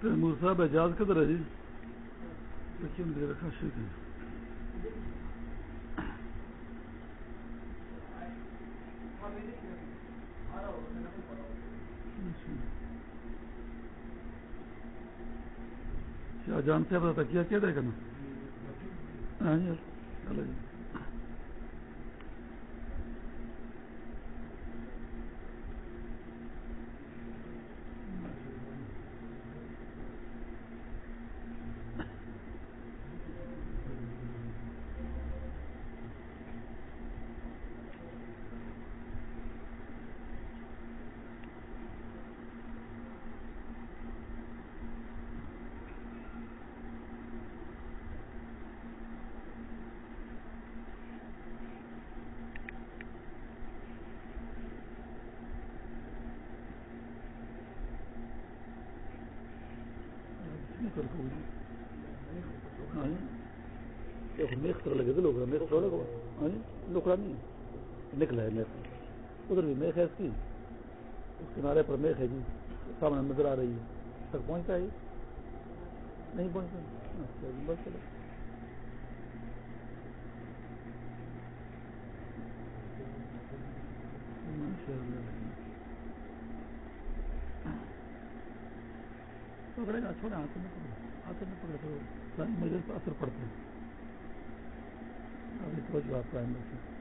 Timur صاحب اعجاز کدھر ہے جی؟ دیکھیے رکھا شیخ ہے شاہ جان پتا کیا کیا دے گا نا؟ ہاں جی چلو جی۔ ہاں جی۔ نکلا ہے میخ۔ ادھر بھی میخ ہے اس کی۔ اس کنارے پر میخ ہے جی۔ سامنے نظر آ رہی ہے۔ تک پہنچتا ہے جی؟ نہیں پہنچتا۔ اچھا جی بس چلو۔ پکڑے گا، چھوڑے ہاتھ میں پکڑے ہاتھ میں پکڑے تو مجھے اثر پڑتا ہے ابھی سوچ بات کا ہے۔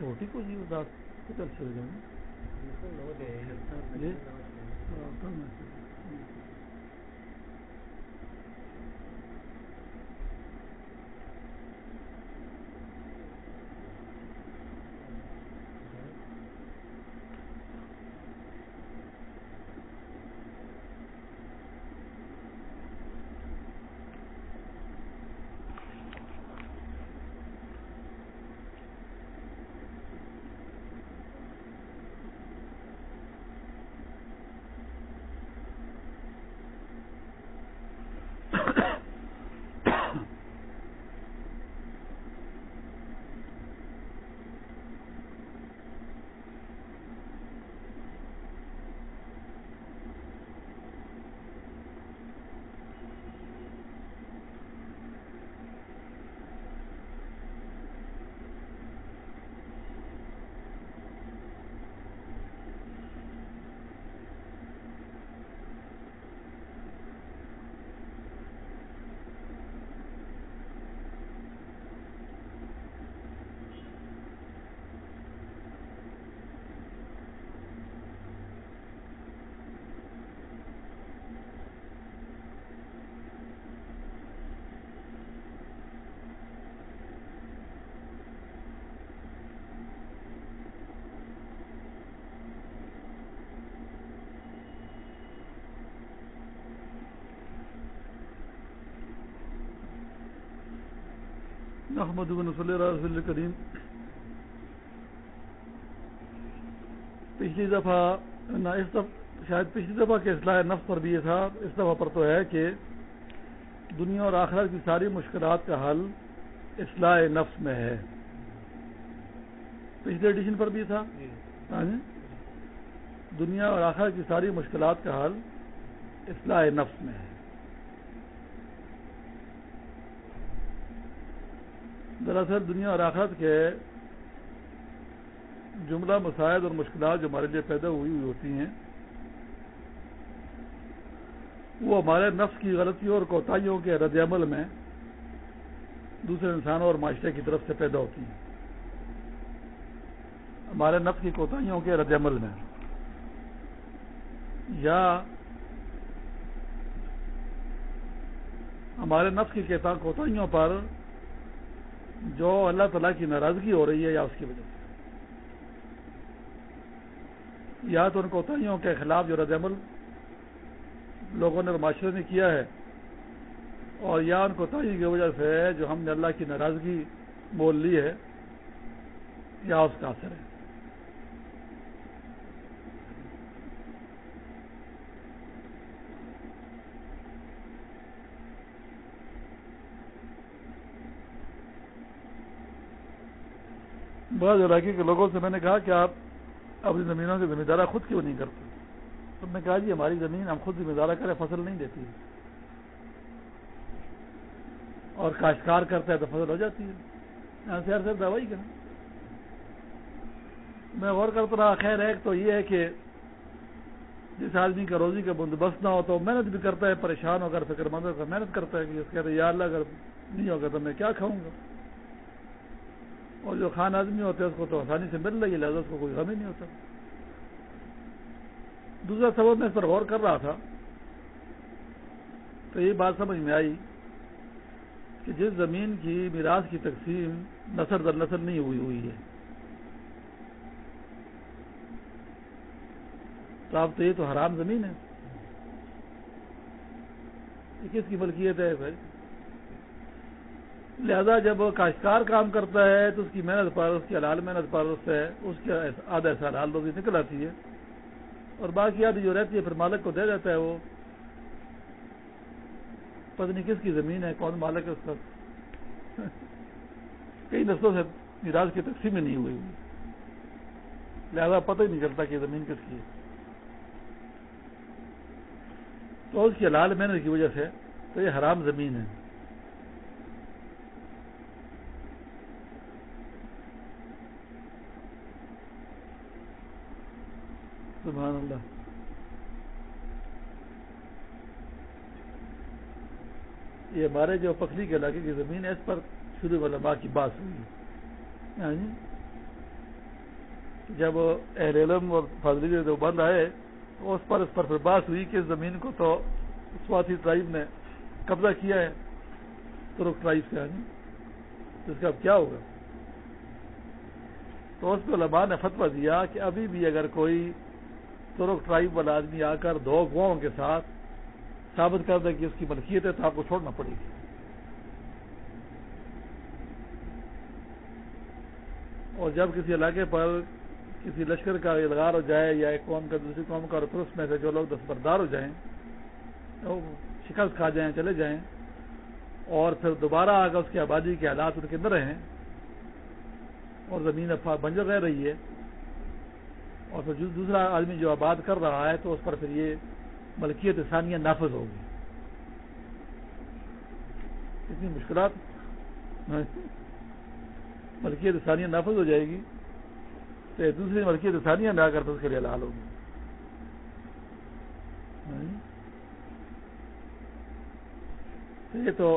ہوتی کو جی کدھر چلے محمد بن صلی اللہ کریم پچھلی دفعہ نہ اس دفعہ شاید پچھلی دفعہ کے اصلاح نفس پر بھی یہ تھا اس دفعہ پر تو ہے کہ دنیا اور آخرت کی ساری مشکلات کا حل اصلاح نفس میں ہے پچھلے ایڈیشن پر بھی تھا جی۔ ہاں جی؟ دنیا اور آخرت کی ساری مشکلات کا حل اصلاح نفس میں ہے دراصل دنیا اور آخرت کے جملہ مسائل اور مشکلات جو ہمارے لیے پیدا ہوئی ہوئی ہوتی ہیں، وہ ہمارے نفس کی غلطیوں اور کوتاہیوں کے رد عمل میں دوسرے انسانوں اور معاشرے کی طرف سے پیدا ہوتی ہیں۔ ہمارے نفس کی کوتاہیوں کے رد عمل میں۔ یا ہمارے نفس کی کوتاہیوں پر جو اللہ تعالیٰ کی ناراضگی ہو رہی ہے یا اس کی وجہ سے؟ یا تو ان کوتاہیوں کے خلاف جو رد عمل لوگوں نے معاشرے نے کیا ہے، اور یا ان کوتاہی کی وجہ سے جو ہم نے اللہ کی ناراضگی بول لی ہے، یا اس کا اثر ہے؟ بعض علاقے کے لوگوں سے میں نے کہا کہ آپ اپنی زمینوں کی ذمہ دارہ خود کیوں نہیں کرتے؟ تو نے کہا جی ہماری زمین ہم خود ذمہ دارہ کریں، فصل نہیں دیتی۔ ہے اور کاشتکار کرتا ہے تو فصل ہو جاتی ہے۔ یہاں سے ہر دوائی کریں۔ میں غور کرتا رہا، خیر، ایک تو یہ ہے کہ جس آدمی کا روزی کا بندوبست نہ ہو تو محنت بھی کرتا ہے، پریشان ہو کر، فکر مند ہو محنت کرتا ہے کہ اس کہتے یا اللہ، اگر نہیں ہوگا تو میں کیا کھاؤں گا؟ اور جو خان آدمی ہوتے ہیں اس کو تو آسانی سے مل رہی ہے لہٰذا اس کو کوئی غم ہی نہیں ہوتا۔ دوسرا سبب میں اس پر غور کر رہا تھا، تو یہ بات سمجھ میں آئی کہ جس زمین کی میراث کی تقسیم نسل در نسل نہیں ہوئی ہوئی ہے۔ تو اب تو یہ تو حرام زمین ہے۔ یہ کس کی ملکیت ہے بھائی لہذا جب کاشتکار کام کرتا ہے تو اس کی محنت پر، اس کی حلال محنت پر اس سے، اس کے آدھا ایسا حلال روزی نکل آتی ہے۔ اور باقی آدھی جو رہتی ہے، پھر مالک کو دے دیتا ہے وہ۔ پتہ نہیں کس کی زمین ہے، کون مالک ہے اس کا۔ کئی نسلوں سے میراج کی تقسیم نہیں ہوئی ہوئی۔ لہذا پتہ ہی نہیں چلتا کہ زمین کس کی ہے۔ تو اس کی حلال محنت کی وجہ سے تو یہ حرام زمین ہے۔ سبحان اللہ۔ یہ ہمارے جو پکڑی کے علاقے کی زمین ہے، اس پر شروع علماء کی بات ہوئی۔ ہاں جب اہل علم اور فاضلی جو بند آئے تو اس پر اس پر پھر بات ہوئی کہ زمین کو تو سواسی ٹرائب نے قبضہ کیا ہے ترک ٹرائب سے آنی۔ تو اس کا اب کیا ہوگا؟ تو اس پہ علماء نے فتویٰ دیا کہ ابھی بھی اگر کوئی ترک ٹرائب والا آدمی آ کر دو گواؤں کے ساتھ ثابت کر دے کہ اس کی ملکیت ہے، تو آپ کو چھوڑنا پڑے گی۔ اور جب کسی علاقے پر کسی لشکر کا ادغار ہو جائے یا ایک قوم کا دوسری قوم کا اور پھر اس میں سے جو لوگ دستبردار ہو جائیں تو شکست کھا جائیں، چلے جائیں اور پھر دوبارہ آگے اس کی آبادی کے حالات ان کے اندر رہیں اور زمین بنجر رہ رہی ہے اور پھر دوسرا آدمی جو آباد کر رہا ہے تو اس پر پھر یہ ملکیت ثانیہ نافذ ہوگی۔ اتنی مشکلات ملکیت ثانیہ نافذ ہو جائے گی تو دوسری ملکیت ثانیہ میں آ کر تو اس کے لیے لال ہوگی۔ یہ تو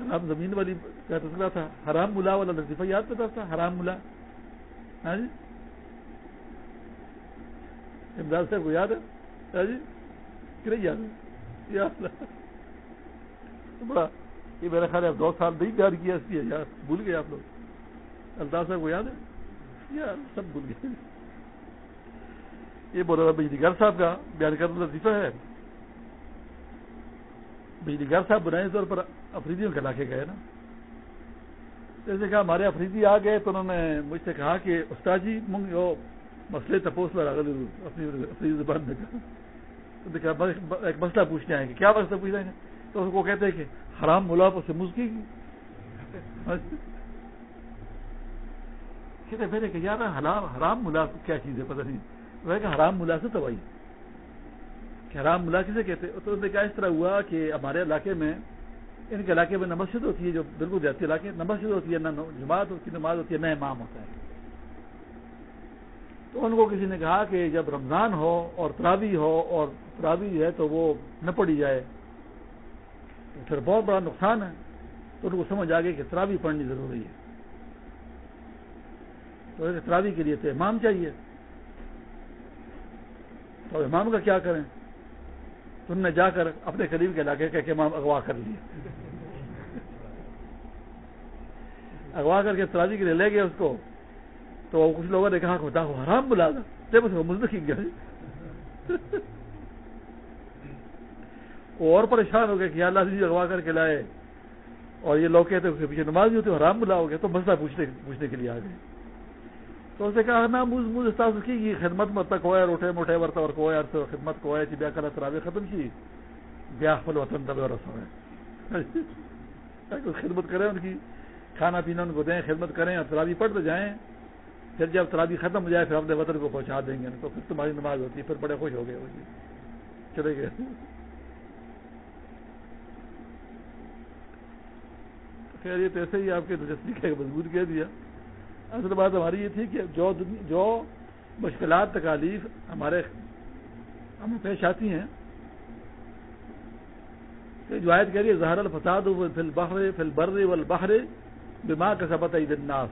حرام زمین والی کا تذکرہ تھا، حرام ملا والا لطیفہ یاد پتا تھا، حرام ملا۔ ہاں جی؟ امداد صاحب کو یاد ہے؟ ہاں جی؟ نہیں یاد؟ ہے بڑا، یہ میرا خیال ہے دو سال نہیں پیار کیا اس لیے یار بھول گئے آپ لوگ۔ الطاف صاحب کو یاد ہے؟ یار سب بھول گئے۔ یہ بول رہا بجلی گھر صاحب کا، بیان کرنا لطیفہ ہے۔ بجلی گھر صاحب بنائے طور پر افریدیوں کے علاقے گئے نا۔ جیسے کہا، ہمارے افریدی آ گئے تو انہوں نے مجھ سے کہا کہ استاد جی مسئلے تپوس لگا اپنی زبان میں کہا۔ ایک مسئلہ پوچھنے آئیں گے کیا مسئلہ پوچھ رہے ہیں تو اس کو کہتے ہیں کہ حرام ملا پر سے مسکی گی کہتے پھر کہ یار حرام ملا کیا چیز ہے؟ پتہ نہیں۔ وہ کہ حرام ملا سے تو کہ حرام ملا کسے کہتے تو کیا اس طرح ہوا کہ ہمارے علاقے میں ان کے علاقے میں نہ مسجد ہوتی ہے، جو بالکل دیہاتی علاقے نہ مسجد ہوتی ہے، نہ جماعت ہوتی ہے، نماز ہوتی ہے، نہ امام ہوتا ہے۔ تو ان کو کسی نے کہا کہ جب رمضان ہو اور تراوی ہو اور تراوی ہے تو وہ نہ پڑی جائے، تو پھر بہت بڑا نقصان ہے۔ تو ان کو سمجھ آ گئی کہ تراوی پڑھنی ضروری ہے۔ تو تراوی کے لیے تو امام چاہیے۔ تو امام کا کیا کریں؟ تو نے جا کر اپنے قریب کے علاقے کا امام اغوا کر لیا اغوا کر کے تراجی کے لیے لے گئے اس کو۔ تو کچھ لوگوں نے کہا خدا کو حرام بلا تھا جب اس کو مزدور گیا اور پریشان ہو گئے کہ اللہ جی اغوا کر کے لائے۔ اور یہ لوگ کہتے ہیں پیچھے نماز بھی ہوتی حرام بلاؤ گے۔ تو مسئلہ پوچھنے پوچھنے کے لیے آ گئے۔ تو اسے کہا نا موز موز استاذ، کی خدمت مت تک ہوئے روٹے موٹے ورتا اور کوئے عرصے خدمت کو ہوئے بیا کر تراوی ختم کی۔ بیاہ پل وطن دبے اور خدمت کریں ان کی، کھانا پینا ان کو دیں، خدمت کریں، اور ترابی پڑھتے جائیں۔ پھر جب ترابی ختم ہو جائے، پھر اپنے وطن کو پہنچا دیں گے۔ ان کو پھر تمہاری نماز ہوتی ہے، پھر بڑے خوش ہو گئے چلے گئے۔ خیر، یہ ایسے ہی آپ کے دلچسپی کا مضبوط کہہ دیا۔ اصل بات ہماری یہ تھی کہ جو جو مشکلات، تکالیف ہمارے ہمیں پیش آتی ہیں جو آیت کہہ رہی ہے، زہر الفساد فل بحر فل بر والبحر بما کا سبت الناس.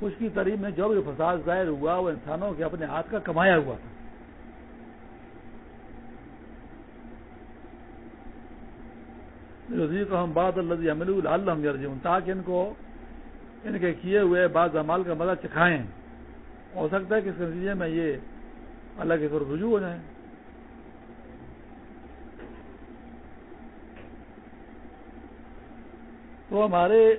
خوش کی تریم میں جو بھی فساد ظاہر ہوا، وہ انسانوں کے اپنے ہاتھ کا کمایا ہوا تھا۔ کو ہم باد اللہ عمل اللہ تاکہ ان کو، ان کے کیے ہوئے بعض امال کا مزہ چکھائیں۔ ہو سکتا ہے کہ اس نتیجے میں یہ اللہ کے طور رجوع ہو جائیں۔ تو ہمارے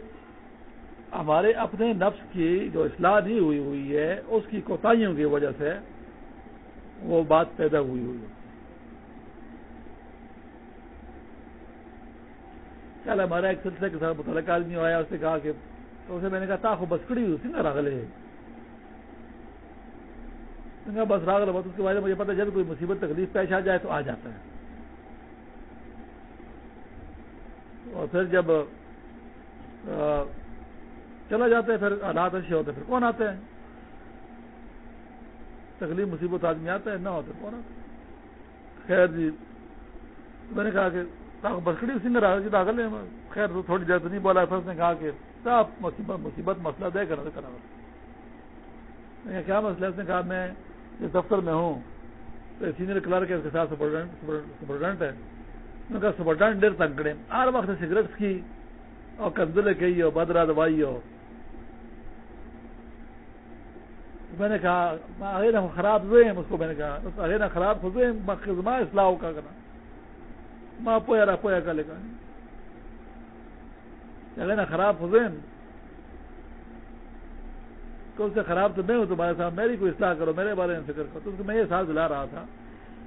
ہمارے اپنے نفس کی جو اصلاح نہیں ہوئی ہوئی ہے، اس کی کوتاہیوں کی وجہ سے وہ بات پیدا ہوئی ہوئی ہے۔ کل ہمارا ایک سلسلے کے ساتھ متعلق آدمی آیا، اس نے کہا کہ تو اسے میں نے کہا، تاخو بسکڑی ہوئی نا، راغلے۔ کہا، بس راغل بس اس کے بارے میں مجھے پتا جب کوئی مصیبت، تکلیف پیش آ جائے تو آ جاتا ہے۔ اور پھر جب چلا جاتا ہے، پھر حالات اچھے ہوتے پھر کون آتے ہیں تکلیف، مصیبت، آدمی آتا ہے، نہ ہوتے کون آتا خیر جی میں نے کہا کہ بسکڑی سنگر آ جی راغل خیر تھوڑی دیر تو نہیں بولا، پھر اس نے کہا کہ صاف مصیبت مصیبت، مسئلہ دے کر کرا کیا مسئلہ؟ اس نے کہا میں جس دفتر میں ہوں، تو سینئر کلرک اس کے ساتھ سپرڈنٹ ہے۔ میں کہا سپرڈنٹ ڈیر تنکڑے ہر وقت سگریٹس کی، اور کندلے کہی ہو بدرا دوائی ہو۔ میں نے کہا آگے نہ خراب ہوئے ہیں، اس کو میں نے کہا آگے نہ خراب ہوئے ہیں اصلاح کا کرنا۔ ماں پویا رہا پویا کا۔ لے کر اگر نا خراب حسین تو اس سے خراب تو میں ہوں، تمہارے ساتھ میری کوئی اصلاح کرو، میرے بارے میں فکر کرو۔ تو میں یہ ساتھ دلا رہا تھا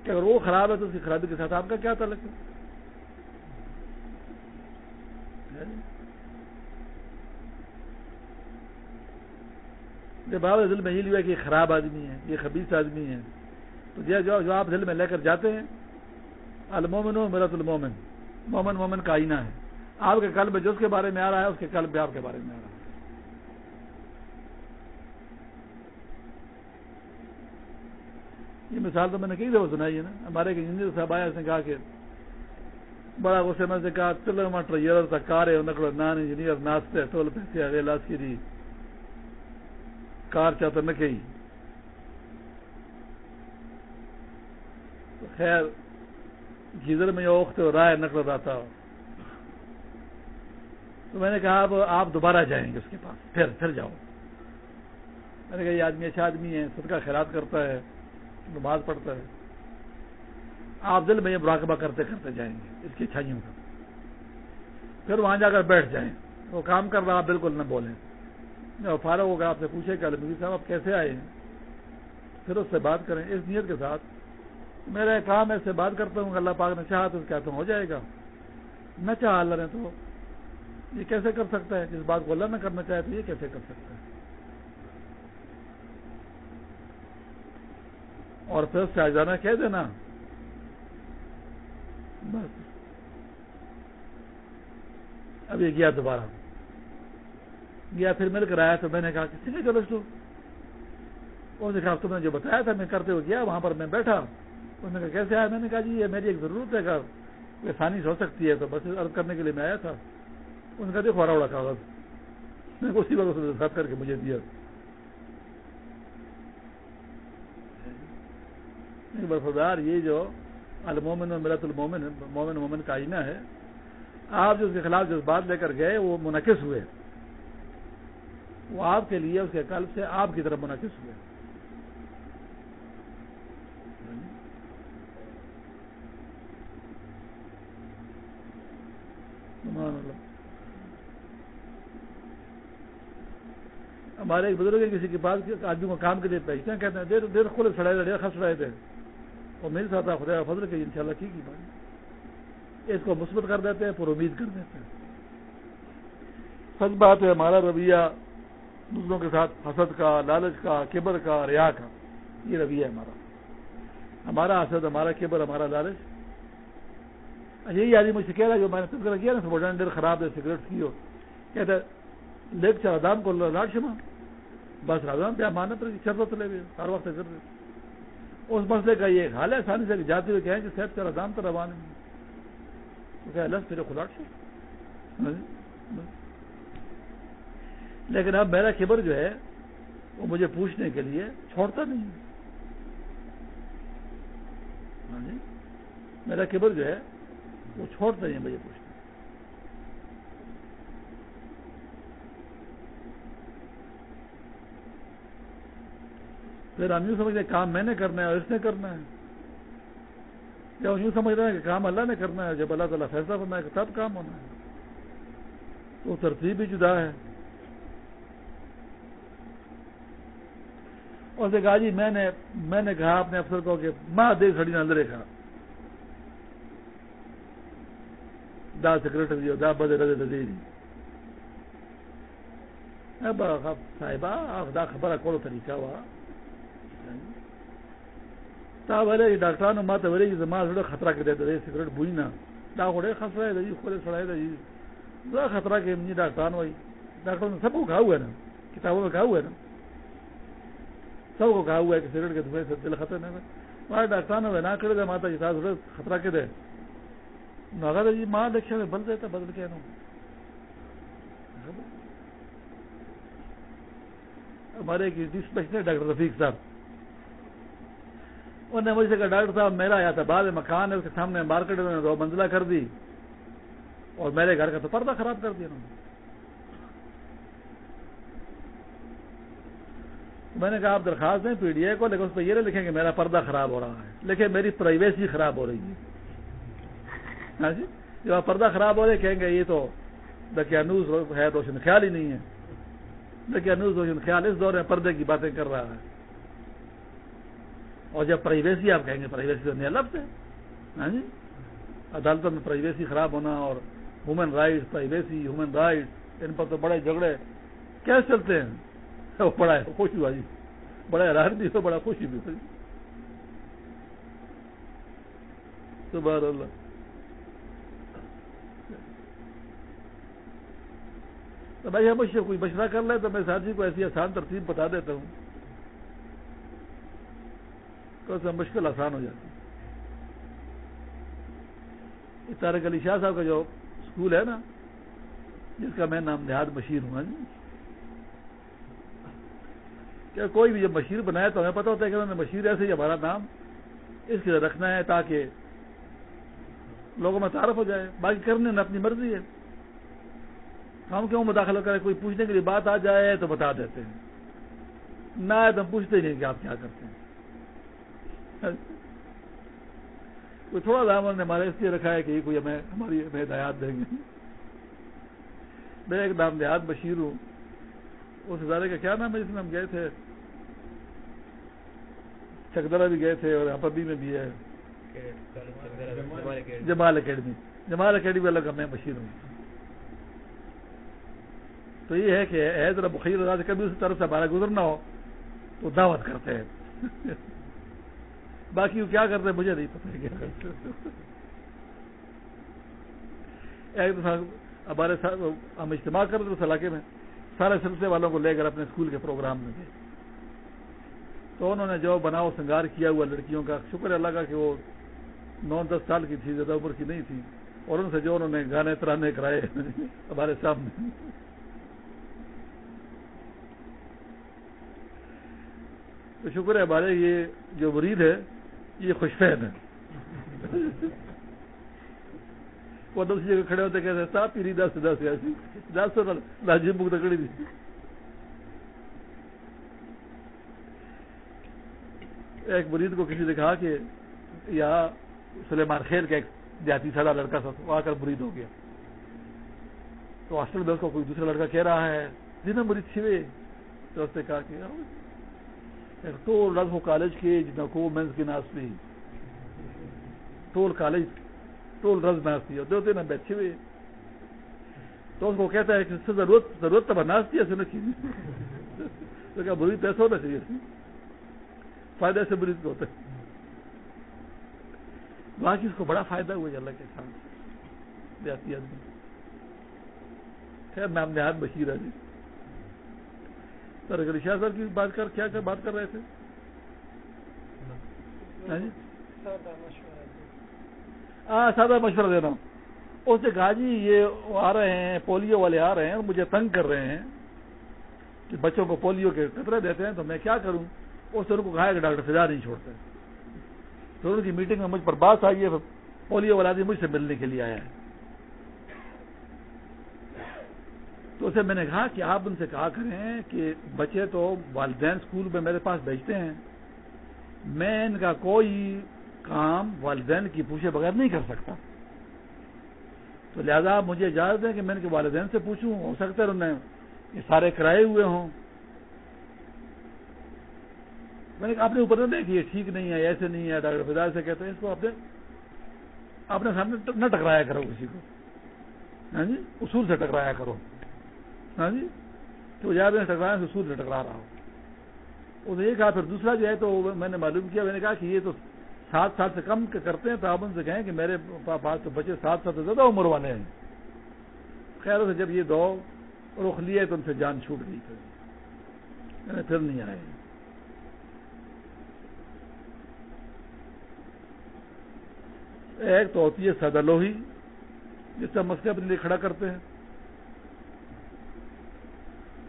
کہ اگر وہ خراب ہے تو اس کی خرابی کے ساتھ آپ کا کیا تعلق ہے؟ جب آپ دل میں یہ لیا کہ یہ خراب آدمی ہے یہ خبیص آدمی ہے تو یہ جو جو آپ دل میں لے کر جاتے ہیں المومن ہو میرا المومن، مومن مومن کا آئینہ ہے۔ آپ کے قلب جو اس کے بارے میں آ رہا ہے، اس کے قلب بھی آپ کے بارے میں آ رہا ہے۔ یہ مثال تو میں نے کئی دفعہ سنائی ہے نا۔ ہمارے ایک انجینئر صاحب آیا، اس نے کہا کہ بڑا غصے میں سے کہا چلو مٹر یہ تھا کار ہے نکڑو نان انجینئر ناچتے ٹول پیسے آگے لاس کی دی۔ کار چاہتا نہ کہی خیر، گیزر میں یہ اوکھتے ہو رائے نکل رہا تھا تو میں نے کہا، اب آپ دوبارہ جائیں گے اس کے پاس۔ پھر پھر جاؤ۔ میں نے کہا، یہ آدمی اچھا آدمی ہے سب کا خیرات کرتا ہے، نماز پڑھتا ہے۔ آپ دل میں یہ مراقبہ کرتے کرتے جائیں گے، اس کی اچھائیوں کا۔ پھر وہاں جا کر بیٹھ جائیں۔ وہ کام کر رہا آپ بالکل نہ بولیں۔ فارغ ہوگا آپ سے پوچھے کہ المدی صاحب آپ کیسے آئے ہیں؟ پھر اس سے بات کریں، اس نیت کے ساتھ میرا کام ایسے بات کرتا ہوں، اللہ پاک نے چاہا تو کیا تم ہو جائے گا۔ نہ چاہ اللہ نے تو یہ کیسے کر سکتا ہے؟ جس بات کو اللہ نہ کرنا چاہے تو یہ کیسے کر سکتا ہے؟ اور پھر سے جانا کہہ دینا۔ بس۔ اب یہ گیا دوبارہ۔ گیا، پھر مل کر آیا تو میں نے کہا کسی نے چلو تو اس نے کہا تم نے جو بتایا تھا، میں کرتے ہوئے گیا، وہاں پر میں بیٹھا۔ اس نے کہا، کیسے آیا؟ میں نے کہا جی یہ میری ایک ضرورت ہے کہ آسانی سے ہو سکتی ہے، تو بس عرض کرنے کے لیے میں آیا تھا۔ ان کا دیکھو اڑا کاغذ۔ میں اسی وقت ساتھ کر کے مجھے دیا۔ برفدار یہ جو المومن و ملت المومن، مومن مومن کا آئینہ ہے، آپ جو اس کے خلاف جو بات لے کر گئے، وہ منعقد ہوئے۔ وہ آپ کے لیے اس کے قلب سے آپ کی طرف منعقد ہوئے ہمارے ایک بزرگ کسی کے پاس آدمی کو کام کے لیے پہنچتے ہیں، کہتے ہیں، دیر دیر کھلے سڑائے دیر خس رہے تھے اور میرے ساتھ خدا فضل کے ان شاء اللہ کی کی بات اس کو مثبت کر دیتے ہیں، پر امید کر دیتے ہیں۔ سچ بات ہے، ہمارا رویہ دوسروں کے ساتھ حسد کا، لالچ کا، کبر کا، ریا کا، یہ رویہ ہے ہمارا۔ ہمارا حسد، ہمارا کبر، ہمارا لالچ۔ یہی آدمی مجھ سے کہہ رہا ہے جو میں نے تذکرہ کیا نا ڈر خراب ہے، سگریٹ کی ہو۔ کہتے لیک چار دام کو لاٹ شما بس رضام پہ مانا پر چل لے گئے ہر وقت کر رہے۔ اس مسئلے کا یہ حال ہے آسانی سے جاتے ہوئے کہیں کہ صحت چار دام تو روان تو کہ لفظ تیرے خلاٹ سے لیکن اب میرا خبر جو ہے، وہ مجھے پوچھنے کے لیے چھوڑتا نہیں ہاں جی؟ میرا خبر جو ہے، وہ چھوڑتا نہیں مجھے پوچھنا پھر ہم یوں سمجھتے کام میں نے کرنا ہے اور اس نے کرنا ہے۔ جب یوں سمجھ رہے ہیں کہ کام اللہ نے کرنا ہے، جب اللہ تعالیٰ فیصلہ کرنا ہے کہ تب کام ہونا ہے۔ تو ترتیب بھی جدا ہے۔ اور سے کہا جی میں نے میں نے کہا اپنے افسر کو کہ ماں دے کھڑی نہ اندر کھا دا سیکرٹری دا بدے رضے دے صاحبہ دا خبر کو طریقہ ہوا تا ویلے جی ډاکټرانو ما ته ویلي چې جی ما زړه خطر کې دی د سیګریټ بوی نه دا وړه خطر دی جی، خو له سړی دی دا خطر کې مني ډاکټران وای ډاکټر نے سب کو کہا ہوا ہے نا کتابوں میں کہا ہوا ہے نا سب کو کہا ہوا ہے کہ سگریٹ کے دھوئے سے دل خطر نہیں ہمارے ڈاکٹرانو نہ کرے دے ماتا جی زړه خطر کې دی نو هغه دی ما لکشه بل ځای ته بدل کړو ہمارے ایک ڈسپیشنر ڈاکٹر رفیق صاحب۔ انہوں نے مجھ سے کہا، ڈاکٹر صاحب، میرا آیا تھا، بعد مکان ہے، اس کے سامنے مارکیٹ میں دو منزلہ کر دی۔ اور میرے گھر کا تو پردہ خراب کر دیا انہوں نے۔ میں نے کہا آپ درخواست دیں پی ڈی اے کو، لیکن اس پہ یہ لکھیں کہ میرا پردہ خراب ہو رہا ہے۔ لیکن میری پرائیویسی خراب ہو رہی ہے۔ ہاں جی؟ جب آپ پردہ خراب ہو رہے کہیں گے یہ تو دکیانوز ہے روشن خیال ہی نہیں ہے۔ دکیانوز روشن خیال اس دور میں پردے کی باتیں کر رہا ہے۔ اور جب پرائیویسی آپ کہیں گے پرائیویسی تو نیا لفظ ہے۔ ہاں جی؟ عدالتوں میں پرائیویسی خراب ہونا اور human rights privacy human rights ان پر تو بڑے جھگڑے۔ کیسے چلتے ہیں؟ وہ بڑا خوشی ہوا جی بڑا راحت بھی ہو بڑا خوشی بھی ہوئی سبحان اللہ تو بھائی ہم کوئی مشورہ کر لیں تو میں ساتھی کو ایسی آسان ترتیب بتا دیتا ہوں تو سے مشکل آسان ہو جاتی اس علی شاہ صاحب کا جو اسکول ہے نا جس کا میں نام نہاد بشیر ہوں جی کیا کوئی بھی جب مشیر بنایا تو ہمیں پتا ہوتا ہے کہ انہوں نے مشیر ایسے ہی ہمارا نام اس لیے رکھنا ہے تاکہ لوگوں میں تعارف ہو جائے۔ باقی کرنے میں اپنی مرضی ہے۔ ہم کیوں مداخلہ کریں؟ کوئی پوچھنے کے لیے بات آ جائے تو بتا دیتے ہیں۔ نہ آئے تو ہم پوچھتے نہیں کہ آپ کیا کرتے ہیں۔ کوئی تھوڑا دامن نے ہمارے اس لیے رکھا ہے کہ کوئی ہمیں ہماری ہمیں ہدایات دیں گے۔ میں ایک نام دیہات بشیر ہوں۔ اس ادارے کا کیا نام ہے جس میں ہم گئے تھے؟ چکدرا بھی گئے تھے اور اپبی میں بھی ہے۔ جمال اکیڈمی۔ جمال اکیڈمی الگ میں بشیر ہوں۔ تو یہ ہے کہ ذرا بخیر کبھی اس طرف سے ہمارا گزرنا ہو تو دعوت کرتے ہیں۔ باقی وہ کیا کرتے مجھے نہیں پتا کیا کرتے ایک دفعہ ہمارے ساتھ ہم اجتماع کر رہے تھے اس علاقے میں، سارے سلسلے والوں کو لے کر اپنے اسکول کے پروگرام میں گئے۔ تو انہوں نے جو بناؤ سنگار کیا ہوا لڑکیوں کا، شکر اللہ کا کہ وہ نو، دس سال کی تھی، زیادہ عمر کی نہیں تھی۔ اور ان سے جو انہوں نے گانے ترانے کرائے ہمارے سامنے۔ تو شکر ہے ہمارے یہ جو مرید ہے، یہ خوش فہم ہے۔ وہ دوسری جگہ کھڑے ہوتے کہتے صاحب پیری دس دس ایسی دس سو لاجی بک تکڑی تھی۔ ایک مرید کو کسی نے کہا کہ یا سلیمان خیر کا ایک دیہاتی سادہ لڑکا تھا، وہ آ کر مرید ہو گیا۔ تو ہاسٹل میں اس کو کوئی دوسرا لڑکا کہہ رہا ہے جنہیں مرید چھوے تو اس نے کہا کہ ٹول رنگ ہو کالج کے، جتنا کو مینس کے ناس نہیں ٹول کالج، ٹول رز ناس تھی دو دن بیٹھے ہوئے۔ تو اس کو کہتا ہے کہ ضرورت ضرورت تو بناس تھی، ایسے نہ چیز تو کیا بری پیسہ ہونا چاہیے فائدہ سے بری ہوتا ہے۔ باقی اس کو بڑا فائدہ ہوا اللہ کے ساتھ دیہاتی آدمی۔ خیر نام نہاد بشیر ہے جی۔ سر اگر شاہ صاحب کی بات کر کیا کر بات کر رہے تھے؟ ہاں, جی؟ ہاں سادہ مشورہ دینا اس نے کہا جی یہ آ رہے ہیں پولیو والے آ رہے ہیں اور مجھے تنگ کر رہے ہیں کہ بچوں کو پولیو کے قطرے دیتے ہیں تو میں کیا کروں؟ اس نے ان کو کہا کہ ڈاکٹر فضا نہیں چھوڑتے تو ان کی میٹنگ میں مجھ پر بات آئی ہے پولیو والا مجھ سے ملنے کے لیے آیا ہے۔ تو اسے میں نے کہا کہ آپ ان سے کہا کریں کہ بچے تو والدین اسکول میں میرے پاس بھیجتے ہیں۔ میں ان کا کوئی کام والدین کی پوچھے بغیر نہیں کر سکتا۔ تو لہذا آپ مجھے اجازت ہے کہ میں ان کے والدین سے پوچھوں، ہو سکتا ہے انہوں نے یہ سارے کرائے ہوئے ہوں۔ میں نے اپنے اوپر نہ کہ یہ ٹھیک نہیں ہے، ایسے نہیں ہے، ڈاکٹر فضا سے کہتے ہیں، اس کو اپنے اپنے سامنے نہ ٹکرایا کرو کسی کو۔ ہاں جی؟ اصول سے ٹکرایا کرو۔ ہاں جی؟ تو زیادہ ٹکرایا، اصول سے ٹکرا رہا ہو اس نے یہ کہا، پھر دوسرا جو ہے تو میں نے معلوم کیا، میں نے کہا کہ یہ تو سات سال سے کم کرتے ہیں، تو آپ ان سے کہیں کہ میرے پاس تو بچے سات سال سے زیادہ عمر والے ہیں۔ خیر سے جب یہ دو رخ لیے تو ان سے جان چھوٹ گئی پھر پھر نہیں آئے۔ ایک تو ہوتی ہے سدا لوہی، جس سے مسئلے اپنے لیے کھڑا کرتے ہیں۔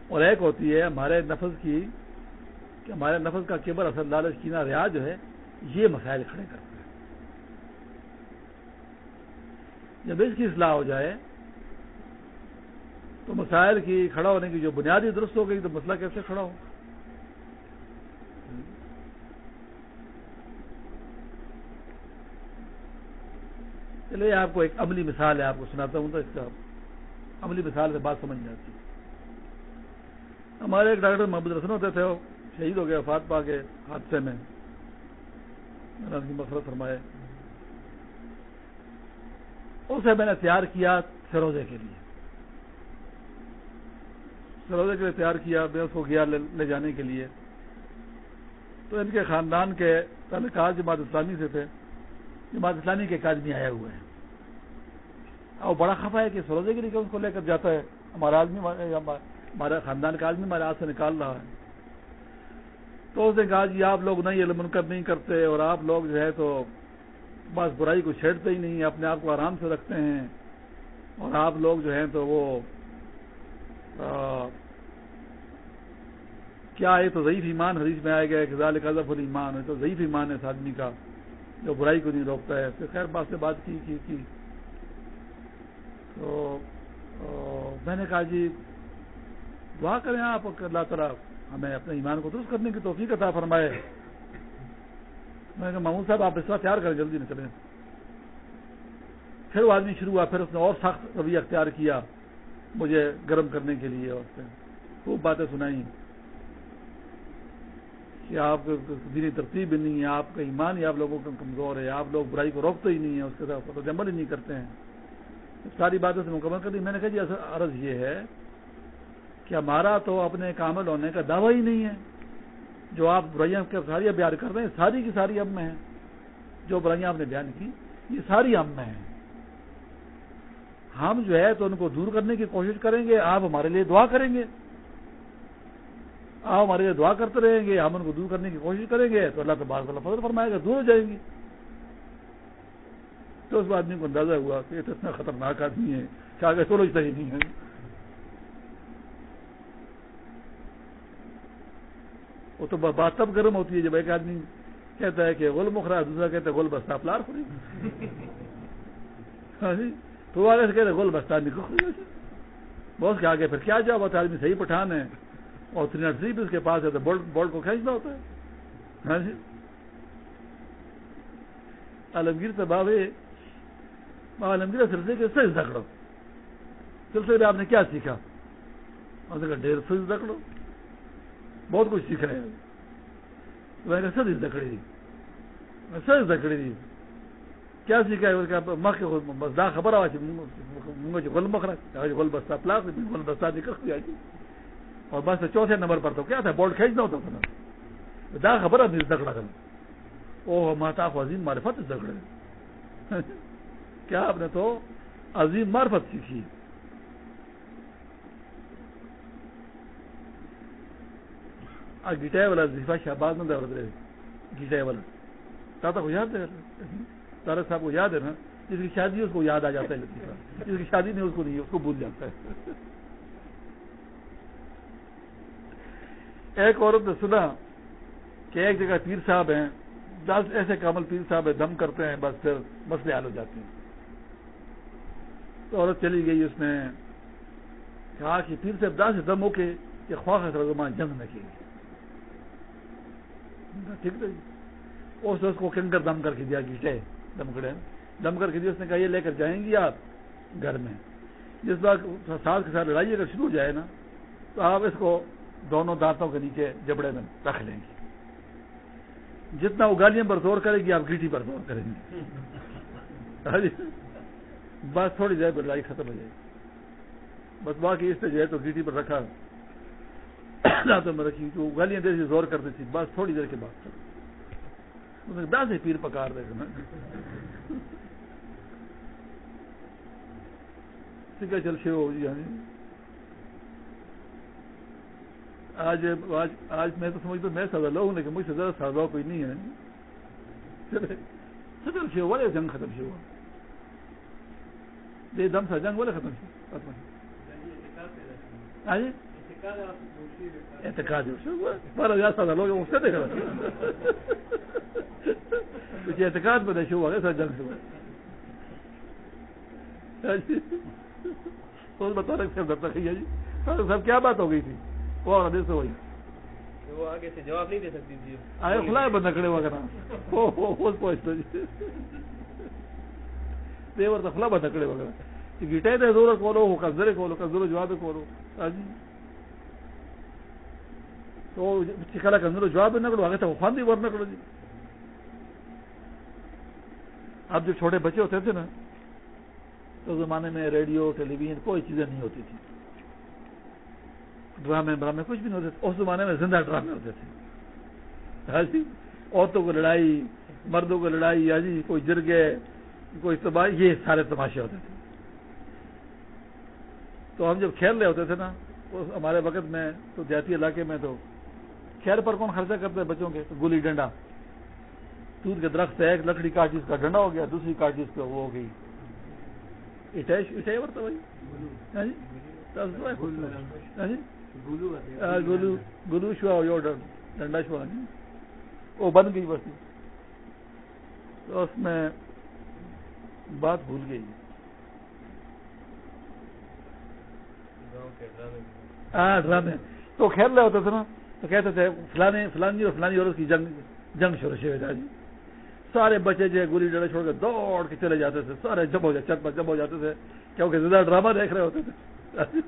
اور ایک ہوتی ہے ہمارے نفس کی، کہ ہمارے نفس کا کیبر اصل لالچ کینا ریاض جو ہے، یہ مسائل کھڑے کرتے ہیں۔ جب اس کی اصلاح ہو جائے، تو مسائل کی کھڑا ہونے کی جو بنیادی درست ہو گئی، تو مسئلہ کیسے کھڑا ہو؟ چلیے آپ کو ایک عملی مثال ہے، آپ کو سناتا ہوں تو اس کا عملی مثال سے بات سمجھ جاتی ہمارے ایک ڈاکٹر محمد رسن ہوتے تھے، وہ شہید ہو گئے فاطمہ کے حادثے میں۔ کی مفرت فرمائے۔ اسے میں نے تیار کیا سروزے کے لیے۔ سروزے کے لیے تیار کیا میں اس کو گیا لے جانے کے لیے۔ تو ان کے خاندان کے تعلقات جماعت اسلامی سے تھے۔ جماعت اسلامی کے ایک آدمی آیا ہوئے ہیں اور بڑا خفا ہے کہ سروزے کے لیے اس کو لے کر جاتا ہے۔ ہمارا آدمی ہمارے خاندان کا آدمی ہمارے ہاتھ سے نکال رہا ہے۔ تو اس نے کہا جی آپ لوگ نہیں علم نہیں کرتے اور آپ لوگ جو ہے تو بس برائی کو چھیڑتے ہی نہیں، اپنے آپ کو آرام سے رکھتے ہیں۔ اور آپ لوگ جو ہیں تو وہ کیا ہے تو ضعیف ایمان حدیث میں آئے گا کہ ذالک اضف الایمان ہے تو ضعیف ایمان ہے اس آدمی کا جو برائی کو نہیں روکتا ہے۔ پھر خیر بات سے بات کی کی کی۔ تو میں نے کہا جی دعا کریں آپ اللہ تعالیٰ ہمیں اپنے ایمان کو درست کرنے کی توفیق عطا فرمائے۔ میں نے کہا محمود صاحب، آپ اس طرح تیار کریں، جلدی نکلیں۔ پھر وہ آدمی شروع ہوا، پھر اس نے اور سخت رویہ اختیار کیا مجھے گرم کرنے کے لیے اور خوب باتیں سنائی کہ آپ دینی ترتیب بھی نہیں ہے، آپ کا ایمان ہی آپ لوگوں کا کمزور ہے، آپ لوگ برائی کو روکتے ہی نہیں ہیں، اس کے ساتھ عمل ہی نہیں کرتے ہیں۔ ساری باتیں سے مکمل کر دی۔ میں نے کہا جی عرض یہ ہے کہ ہمارا تو اپنے کامل ہونے کا دعویٰ ہی نہیں ہے۔ جو آپ برائیاں ساری بیان کر رہے ہیں، ساری کی ساری اب میں ہیں۔ جو برائیاں آپ نے بیان کی، یہ ساری اب میں ہیں۔ ہم جو ہے تو ان کو دور کرنے کی کوشش کریں گے۔ آپ ہمارے لیے دعا کریں گے۔ آپ ہمارے لیے دعا کرتے رہیں گے۔ ہم ان کو دور کرنے کی کوشش کریں گے۔ تو اللہ تبارک اللہ فضل فرمائے گا، دور ہو جائیں گی تو اس آدمی کو اندازہ ہوا کہ یہ تو اتنا خطرناک آدمی ہے کہ آگے سوچتا ہی نہیں ہے وہ تو بات تب گرم ہوتی ہے جب ایک آدمی کہتا ہے کہ گول مخرا دوسرا کہتا ہے گول بستہ پلار ہاں جی؟ تو آگے سے کہتے گول بستہ نکل بہت کے آگے پھر کیا جا بتا آدمی صحیح پٹھان ہے۔ اور تھری نٹ بھی اس کے پاس ہے تو بولٹ بولٹ کو کھینچنا ہوتا ہے۔ ہاں جی؟ عالمگیر سے بابے عالمگیر سلسلے کے سر جھگڑو سلسلے میں آپ نے کیا سیکھا؟ اور کہا ڈھیر سر جھگڑو بہت کچھ سیکھا ہے۔ میں نے کہا سر دکڑی دی۔ سر دکڑی دی۔ کیا سیکھا ہے؟ مخ بس دا خبر آوا مجھے گل مخ رہا گل بستا پلاس گل بستا دی کر دیا اور بس چوتھے نمبر پر تو کیا تھا؟ بورڈ کھینچنا ہوتا تھا دا خبر ہے دکڑا کرنا۔ او ماتا کو عظیم معرفت جھگڑے کیا آپ نے تو عظیم معرفت سیکھی گٹائے والا زیفا شہباز میں دور گٹائے والا۔ تاتا کو یاد ہے؟ تارا صاحب کو یاد ہے نا؟ جس کی شادی اس کو یاد آ جاتا ہے لطیفہ۔ جس کی شادی نہیں، اس کو نہیں، اس کو بھول جاتا ہے۔ ایک عورت نے سنا کہ ایک جگہ پیر صاحب ہیں۔ دس ایسے کامل پیر صاحب دم کرتے ہیں، بس پھر مسئلے حل ہو جاتے ہیں۔ تو عورت چلی گئی اس نے کہا کہ پیر صاحب دس دم ہو کے کہ خواہ رضمان جنگ نہ کی ٹھیک ہے جی۔ اس نے اس کو کنکر دم کر کے دیا گیٹے دم کڑے دم کر کے دیا، اس نے کہا، یہ لے کر جائیں گی آپ گھر میں۔ جس بار ساس کے ساتھ لڑائی اگر شروع ہو جائے نا، تو آپ اس کو دونوں دانتوں کے نیچے جبڑے میں رکھ لیں گے۔ جتنا وہ گالیاں پر زور کرے گی، آپ گیٹی پر زور کریں گے۔ ہاں جی۔ بس تھوڑی دیر پر لڑائی ختم ہو جائے گی۔ بس باقی اس سے جو ہے تو گیٹی پر رکھا۔ راتوں میں رکھی تو گالیاں دیر سے زور کرتی تھی۔ بس تھوڑی دیر کے بعد۔ دس ہی پیر پکار دے۔ گا چل شیو ہو جی آج آج آج میں تو سمجھتا میں سزا لوگ لیکن مجھ سے زیادہ سزا کوئی نہیں ہے۔ چل شیو والے جنگ ختم شیو بے دم سا جنگ والے ختم شیو ہاں جی؟ اعتقاد ہزار سزا لوگ اس سے دیکھ رہا کچھ اعتقاد نہیں شو ہوا سر جنگ سے ہاں جی۔ بتا رہے جی۔ سب کیا بات ہو گئی تھی؟ وہ حدیث ہوئی وہ آگے سے جواب نہیں دے سکتی تھی۔ آئے کھلا بندہ کھڑے ہوا کرنا پہنچتا جی۔ دیور تو کھلا بندہ کھڑے ہوا کرنا گیٹے دے زور کولو ہو کزرے کولو کزرے جواب کولو راځي ہاں جی۔ تو چکلا کزرے جواب نہ کرو آگے تو خواندی ور نہ کرو جی۔ اب جو چھوٹے بچے ہوتے تھے نا، تو زمانے میں ریڈیو، ٹیلی ویژن کوئی چیزیں نہیں ہوتی تھی۔ ڈرامے برامے کچھ بھی نہیں ہوتے تھے۔ اس زمانے میں زندہ ڈرامے ہوتے تھے۔ ہاں جی۔ عورتوں کو لڑائی، مردوں کو لڑائی یا جی کوئی جرگے کوئی تباہی یہ سارے تماشے ہوتے تھے۔ تو ہم جب کھیل رہے ہوتے تھے نا ہمارے وقت میں تو دیہاتی علاقے میں تو کھیل پر کون خرچہ کرتے ہیں بچوں کے؟ تو گلی ڈنڈا۔ دودھ کے درخت ہے ایک لکڑی کاٹ جس کا ڈنڈا ہو گیا دوسری کاٹ جس کا وہ ہو گئی۔ بھائی؟ گلو شوا ڈنڈا شوا وہ بن گئی بس۔ تو اس میں بات بھول گئی۔ ہاں ڈرامے تو کھیل رہے ہوتے تھے نا۔ تو کہتے تھے فلانی فلانی اور فلانی عورت کی جنگ جنگ شروع سے جی سارے بچے جو گلی ڈنڈا چھوڑ کے دوڑ کے چلے جاتے تھے۔ سارے جب ہو جاتے چت پر جب ہو جاتے تھے۔ کیونکہ زیادہ ڈرامہ دیکھ رہے ہوتے تھے۔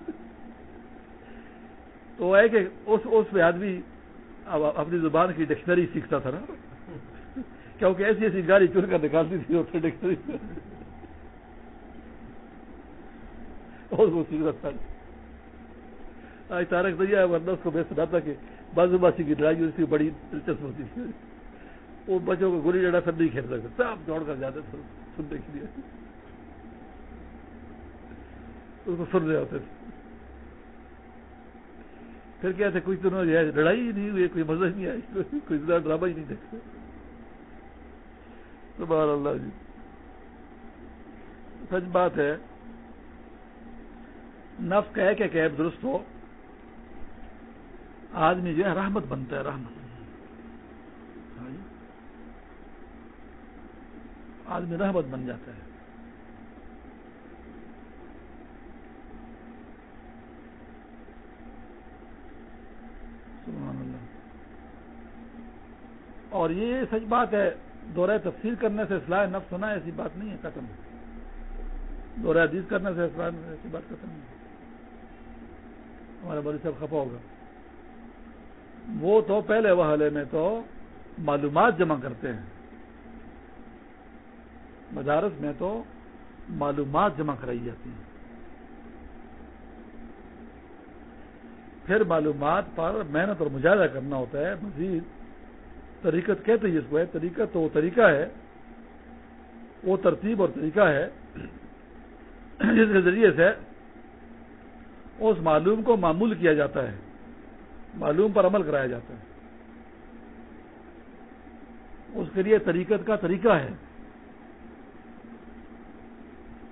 تو ہے کہ اس اس میں آدمی اپنی زبان کی ڈکشنری سیکھتا تھا نا۔ کیونکہ ایسی ایسی گاڑی چن کر نکالتی تھی اس ڈکشنری وہ سیکھتا آج تارک دریا ورنہ اس کو میں سناتا کہ بازو باسی کی لڑائی ہوتی تھی بڑی دلچسپ ہوتی تھی۔ وہ بچوں کو گلی ڈنڈا سب نہیں کھیل سکتے سب دوڑ کر جاتے تھے، سننے کے لیے۔ اس کو سن رہے ہوتے تھے۔ پھر کیا تھا کچھ دنوں جو ہے، لڑائی ہی نہیں ہوئی، کوئی مزہ ہی نہیں آئی کوئی زیادہ ڈرامہ ہی نہیں دیکھتے۔ سبحان اللہ جی۔ سچ بات ہے، نفس کا ایک ایک درست ہو۔ آدمی جو ہے، رحمت بنتا ہے، رحمت۔ ہاں جی۔ آدمی رحمت بن جاتا ہے۔ سبحان اللہ۔ اور یہ سچ بات ہے دورہ تفسیر کرنے سے اصلاح نفس ہونا ایسی بات نہیں ہے، ختم دورہ حدیث کرنے سے اصلاح ایسی بات ختم نہیں۔ ہمارا بڑی صاحب خفا ہوگا۔ وہ تو پہلے وحلے میں تو معلومات جمع کرتے ہیں۔ مدارس میں تو معلومات جمع کرائی جاتی ہیں۔ پھر معلومات پر محنت اور مجاہدہ کرنا ہوتا ہے۔ مزید طریقت کہتے ہیں جس کو ہے طریقت تو وہ طریقہ ہے، وہ ترتیب اور طریقہ ہے، جس کے ذریعے سے اس معلوم کو معمول کیا جاتا ہے، معلوم پر عمل کرایا جاتا ہے۔ اس کے لیے طریقت کا طریقہ ہے۔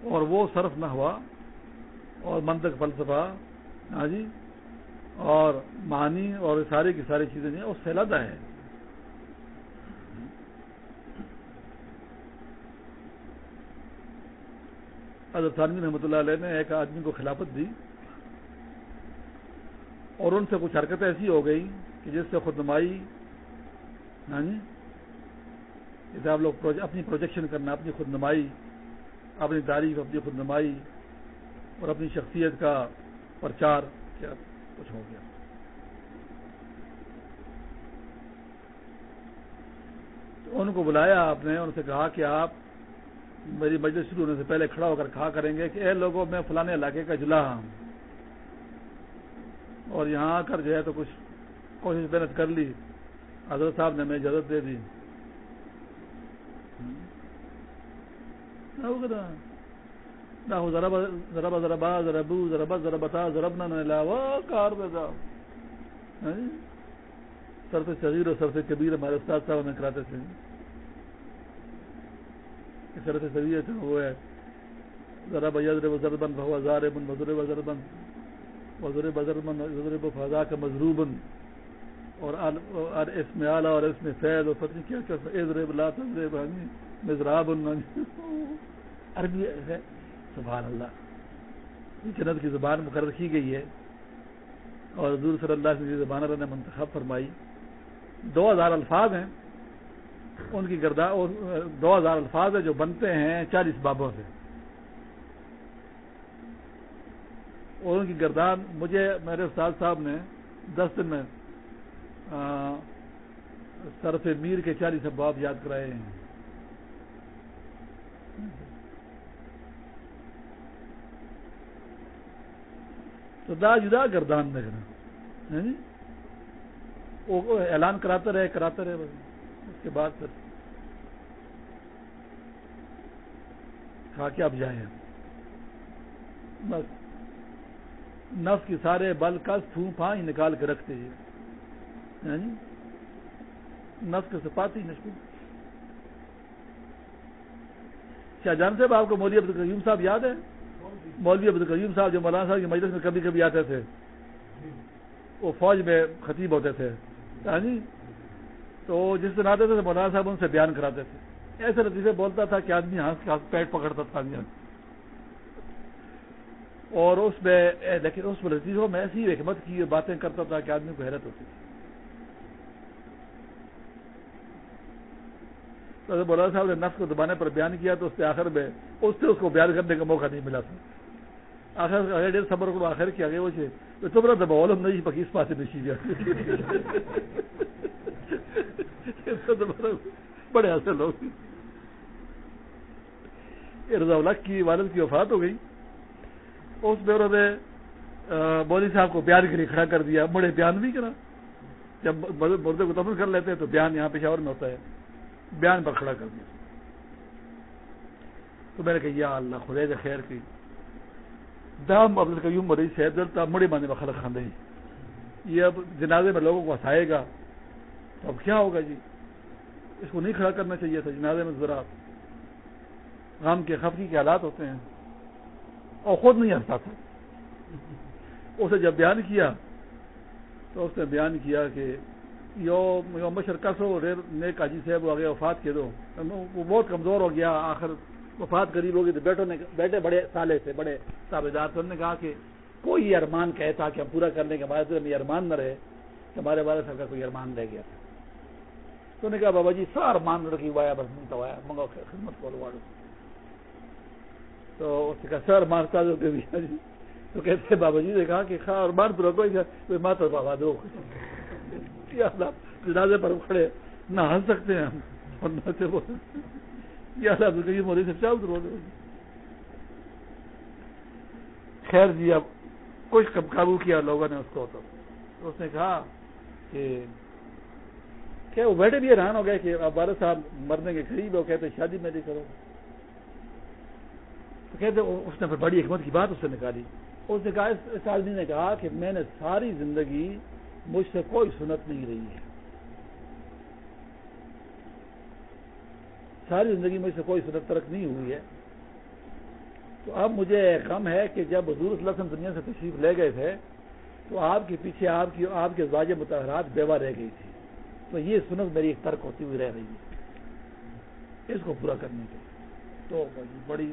اور وہ صرف نہ ہوا، اور منطق، فلسفہ ہاں جی اور معنی اور سارے کی ساری چیزیں جو اس سے لدا ہے حضرت ثانوی رحمۃ اللہ علیہ نے ایک آدمی کو خلافت دی اور ان سے کچھ حرکت ایسی ہو گئی کہ جس سے خود نمائی ہاں جی، جیسے آپ لوگ اپنی پروجیکشن کرنا، اپنی خود نمائی اپنی تعریف، اپنی خود نمائی اور اپنی شخصیت کا پرچار کیا، کچھ ہو گیا۔ تو ان کو بلایا آپ نے، ان سے کہا کہ آپ میری مجلس شروع ہونے سے پہلے کھڑا ہو کر کہا کریں گے کہ اے لوگوں میں فلانے علاقے کا جلا ہوں اور یہاں آ کر جو ہے تو کچھ کوشش محنت کر لی۔ حضرت صاحب نے ہمیں اجازت دے دی۔ ضرب ضرب ضربا ضربو ضربت ضربتا ضربنا علاوہ کار دے ہاں جی؟ سر سے شریر اور سر سے کبیر ہمارے استاد صاحب ہمیں کراتے تھے۔ سر سے شریر وہ ہے، ذرا بجر وزربن بہو ہزار بن وزر وزربن وزر بزربن وزر فضا کا مضروبن اور اس میں اعلیٰ اور اس میں فیض، اور پتنی کیا کیا ازرب لا تزرب یعنی مزراب یعنی۔ عربی ہے، سبحان اللہ۔ یہ جنت کی زبان مقرر کی گئی ہے۔ اور حضور صلی اللہ علیہ وسلم زبان اللہ نے منتخب فرمائی۔ دو ہزار الفاظ ہیں۔ ان کی گردہ دو ہزار الفاظ ہیں جو بنتے ہیں چالیس بابوں سے۔ اور ان کی گردان مجھے میرے استاد صاحب نے دس دن میں سرف میر کے چالیس اباب یاد کرائے ہیں۔ تو دا جدا گردان دیکھنا۔ ہاں جی؟ اعلان کراتا رہے کراتا رہے۔ اس کے بعد پھر کھا کے اب جائیں بس۔ نف کی سارے بل کس پھو پھا ہی نکال کے رکھتے ہیں۔ یعنی جی؟ کے سپاتی نشکو کیا جان صاحب آپ کو مولوی عبد القیوم صاحب یاد ہے؟ مولوی عبد القیوم صاحب جو مولانا صاحب کی مجلس میں کبھی کبھی آتے تھے۔ وہ فوج میں خطیب ہوتے تھے۔ یعنی تو جس دن آتے تھے مولانا صاحب ان سے بیان کراتے تھے۔ ایسے لطیفے بولتا تھا کہ آدمی ہاتھ پیٹ پکڑتا تھا اور اس میں لیکن اس لطیفوں میں ایسی حکمت کی باتیں کرتا تھا کہ آدمی کو حیرت ہوتی تھی۔ تو مولانا صاحب نے نفس کو دبانے پر بیان کیا تو اس نے آخر میں، اس سے اس کو بیان کرنے کا موقع نہیں ملا تھا۔ آخر ڈیڑھ سمر کو آخر کیا گیا وہ تو تم نے دباؤ نہیں پکی اس پاس نہیں گیا بڑے ایسے لوگ رضا اللہ کی والد کی وفات ہو گئی۔ اس میں انہوں نے مودی صاحب کو بیان کے لیے کھڑا کر دیا بڑے بیان بھی کرا۔ جب مردے کو تمل کر لیتے ہیں تو بیان یہاں پشاور میں ہوتا ہے۔ بیان پر کھڑا کر دیا۔ تو میں نے کہا، یا اللہ، خدا خیر کی۔ دام عبد القیوم مریض صحت دلتا مڑی باندھے میں خلق خاندے یہ اب جنازے میں لوگوں کو ہنسائے گا۔ اب کیا ہوگا جی؟ اس کو نہیں کھڑا کرنا چاہیے تھا، جنازے میں ذرا غم کے خفکی کے حالات ہوتے ہیں۔ اور خود نہیں ہنستا تھا۔ اسے جب بیان کیا، تو اس نے بیان کیا کہ یو مشر کسو نیک حاجی صاحب ہو گیا وفات کے دو۔ وہ بہت کمزور ہو گیا۔ آخر وفات قریب ہوگی تو بیٹوں نے بیٹے بڑے سالے تھے، بڑے تابے دار تھے۔ انہوں نے کہا کہ کوئی ارمان کہتا کہ ہم پورا کرنے کے بعد یہ ارمان نہ رہے، کہ ہمارے والد صاحب کا کوئی ارمان رہ گیا۔ تھا تو نے کہا بابا جی سار مان رکھی وایا، بس منگتا وایا منگا خدمت کو لواڑو تو اس نے کہا سر مارتا جو کہ جی تو کہتے ہیں بابا جی نے کہا کہ خواہ اور مان تو رکھو کوئی ماتا بابا دو۔ جنازے پر کھڑے نہ ہنس سکتے ہیں ہم۔ اور نہ سے بول یا اللہ تو موری سے چاو تو خیر جی اب کچھ کب قابو کیا لوگوں نے اس کو تو اس نے کہا کہ کیا وہ بیٹھے بھی حیران ہو گئے کہ اب صاحب مرنے کے قریب ہو کہتے شادی میں نہیں کرو تو کہتے اس نے پھر بڑی حکمت کی بات اس سے نکالی۔ اس نے کہا، اس آدمی نے کہا کہ میں نے ساری زندگی مجھ سے کوئی سنت نہیں رہی ہے۔ ساری زندگی مجھ سے کوئی سنت ترک نہیں ہوئی ہے۔ تو اب مجھے غم ہے کہ جب حضور صلی اللہ علیہ وسلم دنیا سے تشریف لے گئے تھے، تو آپ کے پیچھے آپ کی، آپ کے واج متحرات بیوہ رہ گئی تھی۔ تو یہ سنت میری ایک ترک ہوتی ہوئی رہ رہی ہے۔ اس کو پورا کرنے کے تو بڑی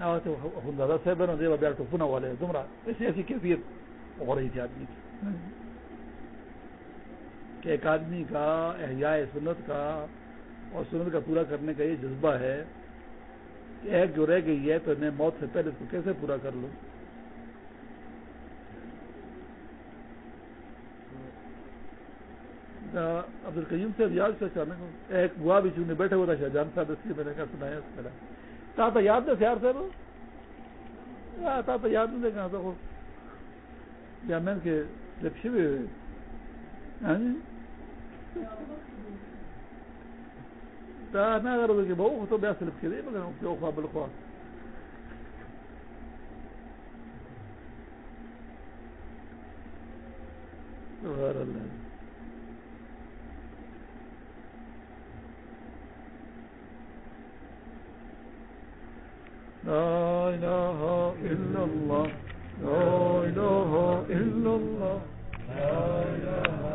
دادا یعنی صاحب ٹوپنا والے تمہارا ایسی ایسی کیفیت ہو رہی تھی آدمی کی۔ کہ ایک آدمی کا احیاء سنت کا اور سنت کا پورا کرنے کا یہ جذبہ ہے کہ ایک جو رہ گئی ہے تو میں موت سے پہلے اس کو کیسے پورا کر لوں؟ عبد القیم سے یاد سے اچانک ایک بوا بھی چونکہ بیٹھے ہوا تھا شاہجہان صاحب، اس لیے میں نے کہا سنایا، اس طرح۔ تا تو یاد دے سیار صاحب؟ تا تو یاد نہیں دے کہاں تو میں کے لپشی بھی ہوئے۔ ہاں جی؟ نہ اگر کہ بہو تو بیا سلپ کے دے، مگر کیوں خواہ بالخواہ سبحان اللہ۔ لا إله إلا الله. لا إله إلا الله. لا